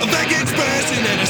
a back expression and a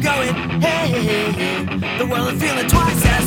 Going, hey, hey, hey, the world is feeling twice